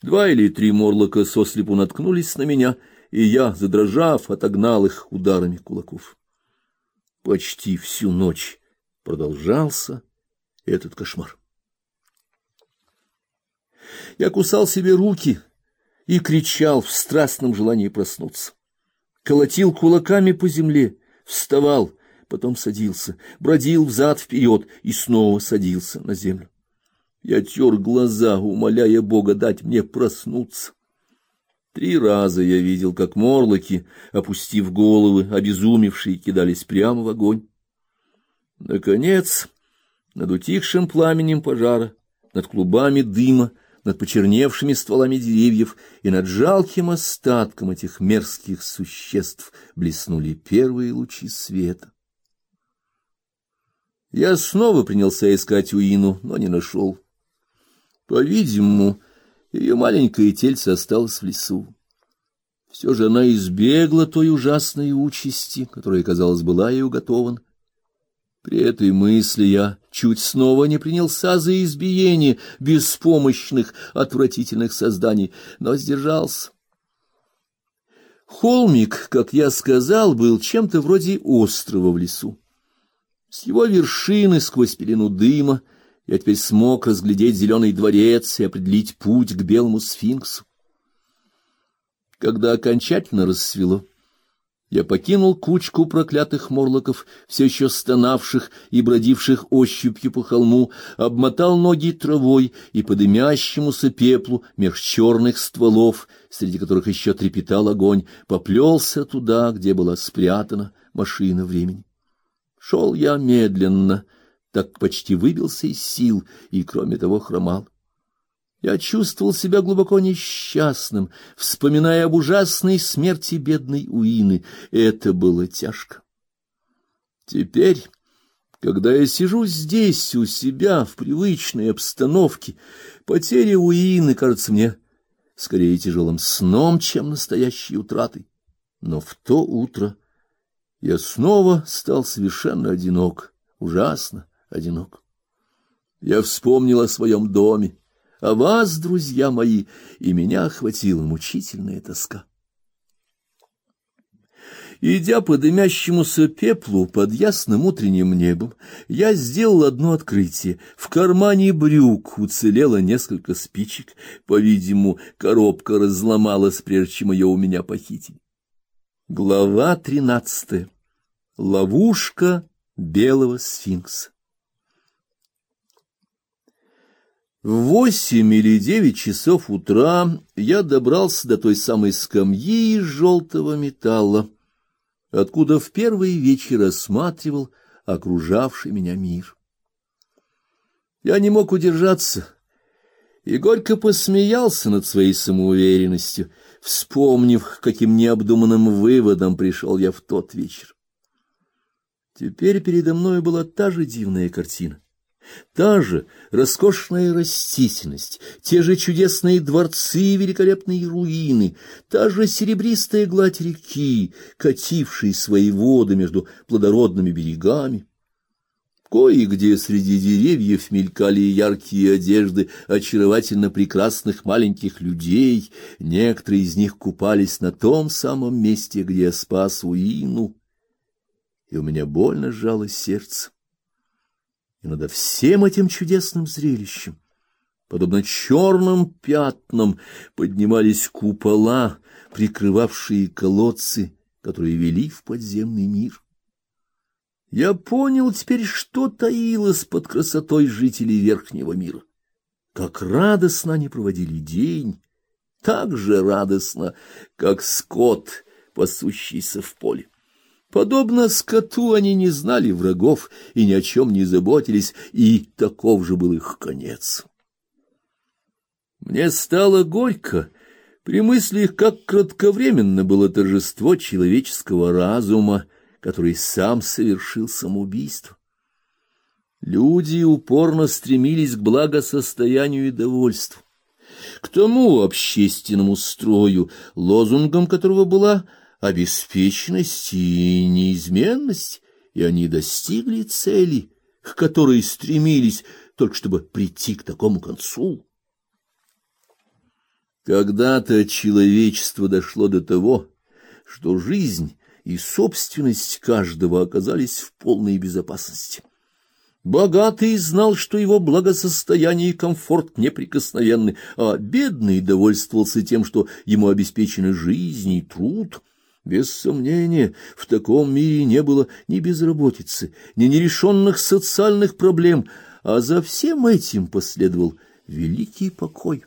Два или три морлока сослепу наткнулись на меня, и я, задрожав, отогнал их ударами кулаков. Почти всю ночь продолжался этот кошмар. Я кусал себе руки и кричал в страстном желании проснуться. Колотил кулаками по земле, вставал, потом садился, бродил взад-вперед и снова садился на землю. Я тер глаза, умоляя Бога дать мне проснуться. Три раза я видел, как морлоки, опустив головы, обезумевшие, кидались прямо в огонь. Наконец, над утихшим пламенем пожара, над клубами дыма, над почерневшими стволами деревьев и над жалким остатком этих мерзких существ блеснули первые лучи света. Я снова принялся искать Уину, но не нашел. По-видимому, ее маленькое тельце осталось в лесу. Все же она избегла той ужасной участи, которая, казалось, была ей уготована. При этой мысли я чуть снова не принялся за избиение беспомощных, отвратительных созданий, но сдержался. Холмик, как я сказал, был чем-то вроде острова в лесу. С его вершины сквозь пелену дыма я теперь смог разглядеть зеленый дворец и определить путь к белому сфинксу. Когда окончательно рассвело, я покинул кучку проклятых морлоков, все еще стонавших и бродивших ощупью по холму, обмотал ноги травой и по дымящемуся пеплу меж черных стволов, среди которых еще трепетал огонь, поплелся туда, где была спрятана машина времени. Шел я медленно, так почти выбился из сил и, кроме того, хромал. Я чувствовал себя глубоко несчастным, вспоминая об ужасной смерти бедной Уины. Это было тяжко. Теперь, когда я сижу здесь у себя в привычной обстановке, потеря Уины кажется мне скорее тяжелым сном, чем настоящей утратой. Но в то утро я снова стал совершенно одинок, ужасно одинок. Я вспомнил о своем доме о вас, друзья мои, и меня охватила мучительная тоска. Идя по дымящемуся пеплу под ясным утренним небом, я сделал одно открытие. В кармане брюк уцелело несколько спичек. По-видимому, коробка разломалась, прежде чем ее у меня похитили. Глава тринадцатая. Ловушка белого сфинкса. В восемь или девять часов утра я добрался до той самой скамьи из желтого металла, откуда в первый вечер осматривал окружавший меня мир. Я не мог удержаться и горько посмеялся над своей самоуверенностью, вспомнив, каким необдуманным выводом пришел я в тот вечер. Теперь передо мной была та же дивная картина. Та же роскошная растительность, те же чудесные дворцы и великолепные руины, та же серебристая гладь реки, катившие свои воды между плодородными берегами. Кое-где среди деревьев мелькали яркие одежды очаровательно прекрасных маленьких людей, некоторые из них купались на том самом месте, где я спас Уину, и у меня больно сжало сердце. И над всем этим чудесным зрелищем, подобно черным пятнам, поднимались купола, прикрывавшие колодцы, которые вели в подземный мир. Я понял теперь, что таилось под красотой жителей верхнего мира. Как радостно они проводили день, так же радостно, как скот, пасущийся в поле. Подобно скоту они не знали врагов и ни о чем не заботились, и таков же был их конец. Мне стало горько при мысли, как кратковременно было торжество человеческого разума, который сам совершил самоубийство. Люди упорно стремились к благосостоянию и довольству, к тому общественному строю, лозунгом которого была обеспеченность и неизменность, и они достигли цели, к которой стремились, только чтобы прийти к такому концу. Когда-то человечество дошло до того, что жизнь и собственность каждого оказались в полной безопасности. Богатый знал, что его благосостояние и комфорт неприкосновенны, а бедный довольствовался тем, что ему обеспечены жизнь и труд. Без сомнения, в таком мире не было ни безработицы, ни нерешенных социальных проблем, а за всем этим последовал великий покой.